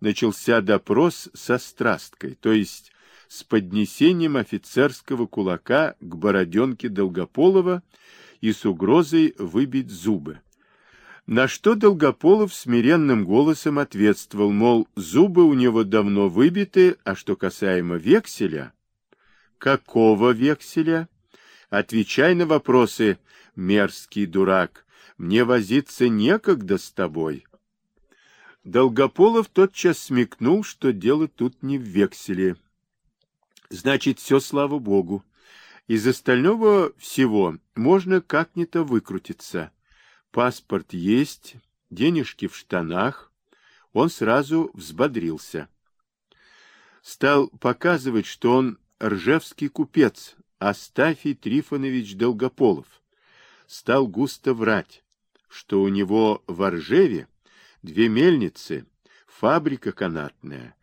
начался допрос со страсткой, то есть с поднесением офицерского кулака к бороденке Долгополова и с угрозой выбить зубы. На что Долгополов смиренным голосом ответствовал, мол, зубы у него давно выбиты, а что касаемо векселя... Какого векселя? Отвечай на вопросы, мерзкий дурак. Мне возиться некогда с тобой. Долгополов тотчас смекнул, что дело тут не в векселе. Значит, все слава богу. Из остального всего можно как-нибудь выкрутиться. Паспорт есть, денежки в штанах. Он сразу взбодрился. Стал показывать, что он ржевский купец Астафий Трифонович Долгополов. Стал густо врать, что у него в Ржеве две мельницы, фабрика канатная,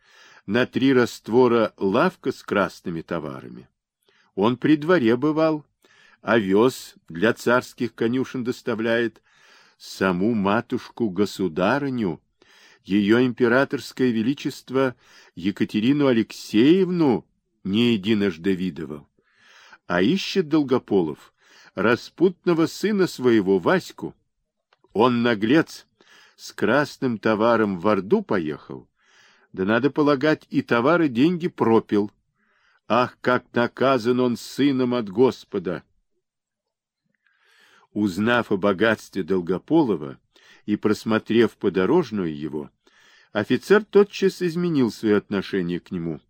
на три раствора лавка с красными товарами. Он при дворе бывал, овес для царских конюшен доставляет, саму матушку-государыню, ее императорское величество Екатерину Алексеевну не единожды видывал. А ищет Долгополов распутного сына своего Ваську. Он наглец, с красным товаром в Орду поехал, да, надо полагать, и товары деньги пропил. Ах, как наказан он сыном от Господа! Узнав о богатстве Долгополова и просмотрев подорожную его, офицер тотчас изменил свое отношение к нему.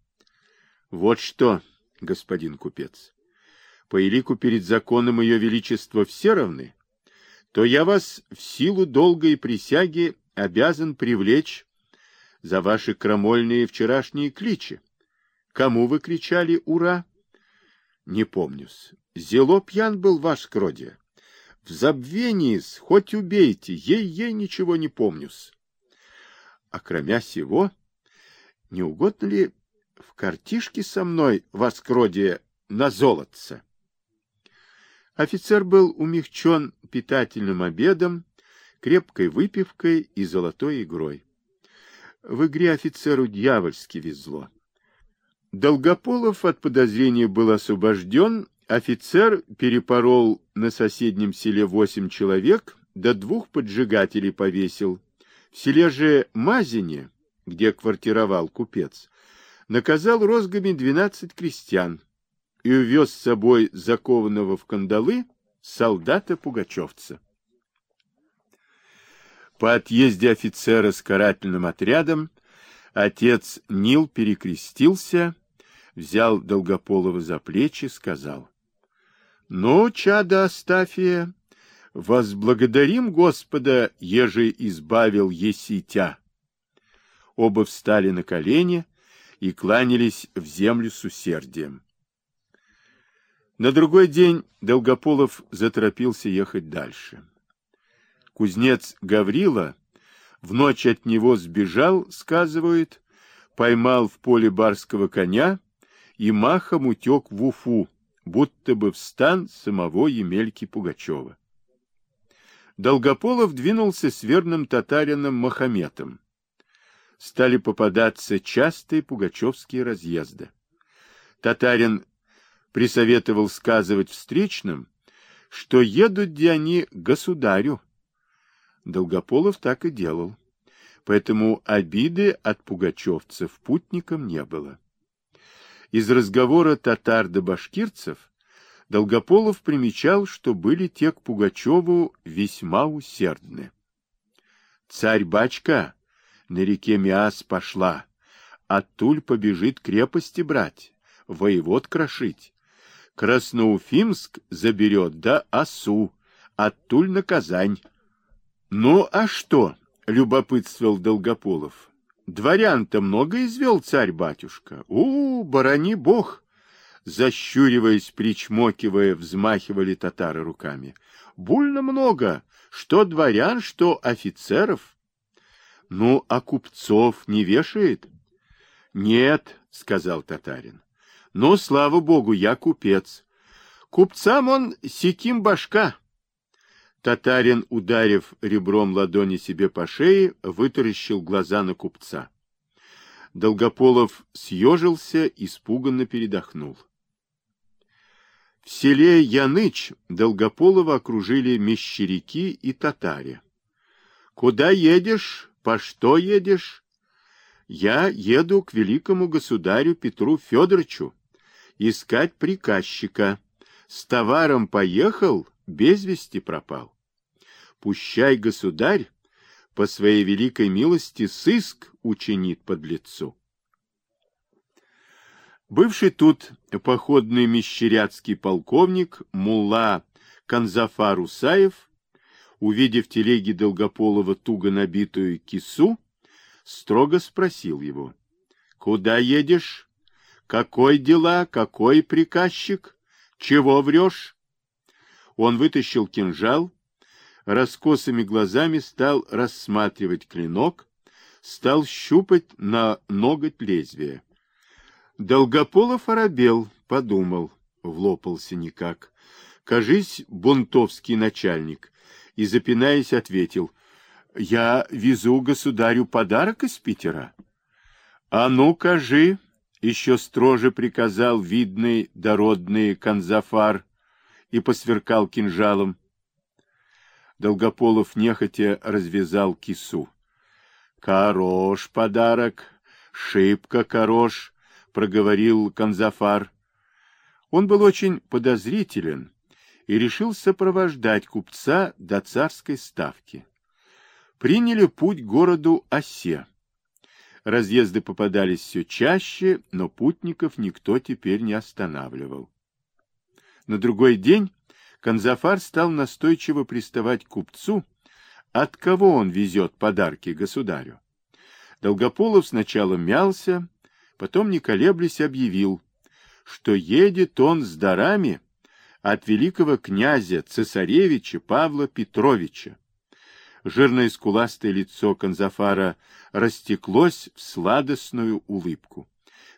— Вот что, господин купец, по элику перед законом ее величества все равны, то я вас в силу долгой присяги обязан привлечь за ваши крамольные вчерашние кличи. Кому вы кричали «Ура»? Не помню-с. Зело пьян был ваш скродия. В забвении хоть убейте, ей-ей ничего не помню-с. А кроме сего, не угодно ли в картишке со мной воскродие на золотце? Офицер был умягчен питательным обедом, крепкой выпивкой и золотой игрой. В игре офицеру дьявольски везло. Долгополов от подозрения был освобожден, офицер перепорол на соседнем селе восемь человек, до двух поджигателей повесил. В селе же Мазине, где квартировал купец, наказал розгами двенадцать крестьян и увез с собой закованного в кандалы солдата-пугачевца. По отъезде офицера с карательным отрядом отец Нил перекрестился, взял Долгополова за плечи, сказал, «Ну, чада Астафия, возблагодарим Господа, еже избавил еситя». Оба встали на колени и кланялись в землю с усердием. На другой день Долгополов заторопился ехать дальше. Кузнец Гаврила в ночь от него сбежал, сказывают, поймал в поле барского коня и махом утек в Уфу, будто бы в стан самого Емельки Пугачева. Долгополов двинулся с верным татарином Махометом. Стали попадаться частые пугачевские разъезды. Татарин присоветовал сказывать встречным, что едут где они к государю, Долгополов так и делал. Поэтому обиды от пугачевцев путникам не было. Из разговора татар до башкирцев Долгополов примечал, что были те к Пугачеву весьма усердны. Царь-бачка на реке Миас пошла, а Туль побежит крепости брать, воевод крошить. Красноуфимск заберет, да Асу, оттуль на Казань. Ну, а что? — любопытствовал Долгополов. — Дворян-то много извел царь-батюшка. У, барани бог! Защуриваясь, причмокивая, взмахивали татары руками. — Больно много. Что дворян, что офицеров. — Ну, а купцов не вешает? — Нет, — сказал татарин. — Ну, слава богу, я купец. Купцам он секим башка. Татарин, ударив ребром ладони себе по шее, вытаращил глаза на купца. Долгополов съежился, испуганно передохнул. В селе Яныч Долгополова окружили мещеряки и татаре. «Куда едешь? По что едешь?» «Я еду к великому государю Петру Федоровичу искать приказчика. С товаром поехал, без вести пропал. Пущай государь по своей великой милости сыск учинит под лицу. Бывший тут походный мещеряцкий полковник Мулла Канзафар Усаев, увидев телеги Долгополова туго набитую кису, строго спросил его, «Куда едешь? Какой дела? Какой приказчик? Чего врешь?» Он вытащил кинжал, раскосыми глазами стал рассматривать клинок, стал щупать на ноготь лезвие. Долгополов оробел, подумал, влопался никак. Кажись, бунтовский начальник, и, запинаясь, ответил, «Я везу государю подарок из Питера». «А ну, кажи!» — еще строже приказал видный дородный канзафар и посверкал кинжалом. Долгополов нехотя развязал кису. «Хорош подарок, шибко хорош», — проговорил Канзафар. Он был очень подозрителен и решил сопровождать купца до царской ставки. Приняли путь к городу Осе. Разъезды попадались все чаще, но путников никто теперь не останавливал. На другой день Канзафар стал настойчиво приставать к купцу, от кого он везет подарки государю. Долгополов сначала мялся, потом, не колеблясь, объявил, что едет он с дарами от великого князя цесаревича Павла Петровича. Жирное скуластое лицо Канзафара растеклось в сладостную улыбку.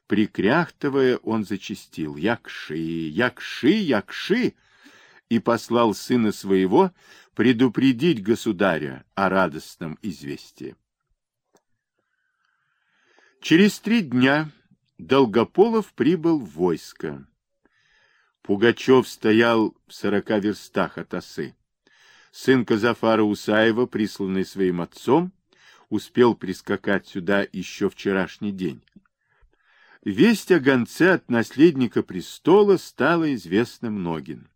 Прикряхтывая, он зачастил «Якши! Якши! Якши!» и послал сына своего предупредить государя о радостном известии. Через три дня Долгополов прибыл в войско. Пугачев стоял в сорока верстах от осы. Сын Казафара Усаева, присланный своим отцом, успел прискакать сюда еще вчерашний день. Весть о гонце от наследника престола стала известна многим.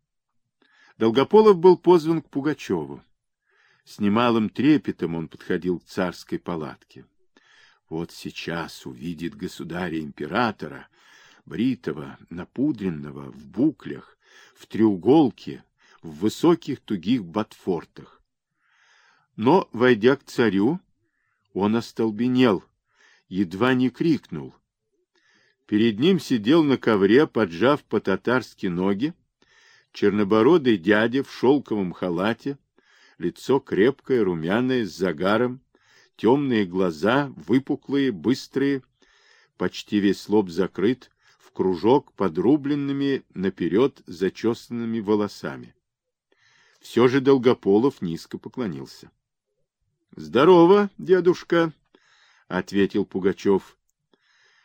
Долгополов был позван к Пугачеву. С немалым трепетом он подходил к царской палатке. Вот сейчас увидит государя-императора, бритого, напудренного, в буклях, в треуголке, в высоких тугих ботфортах. Но, войдя к царю, он остолбенел, едва не крикнул. Перед ним сидел на ковре, поджав по-татарски ноги, чернобородый дядя в шелковом халате, лицо крепкое, румяное, с загаром, темные глаза, выпуклые, быстрые, почти весь лоб закрыт, в кружок подрубленными наперед зачесанными волосами. Все же Долгополов низко поклонился. — Здорово, дедушка, — ответил Пугачев,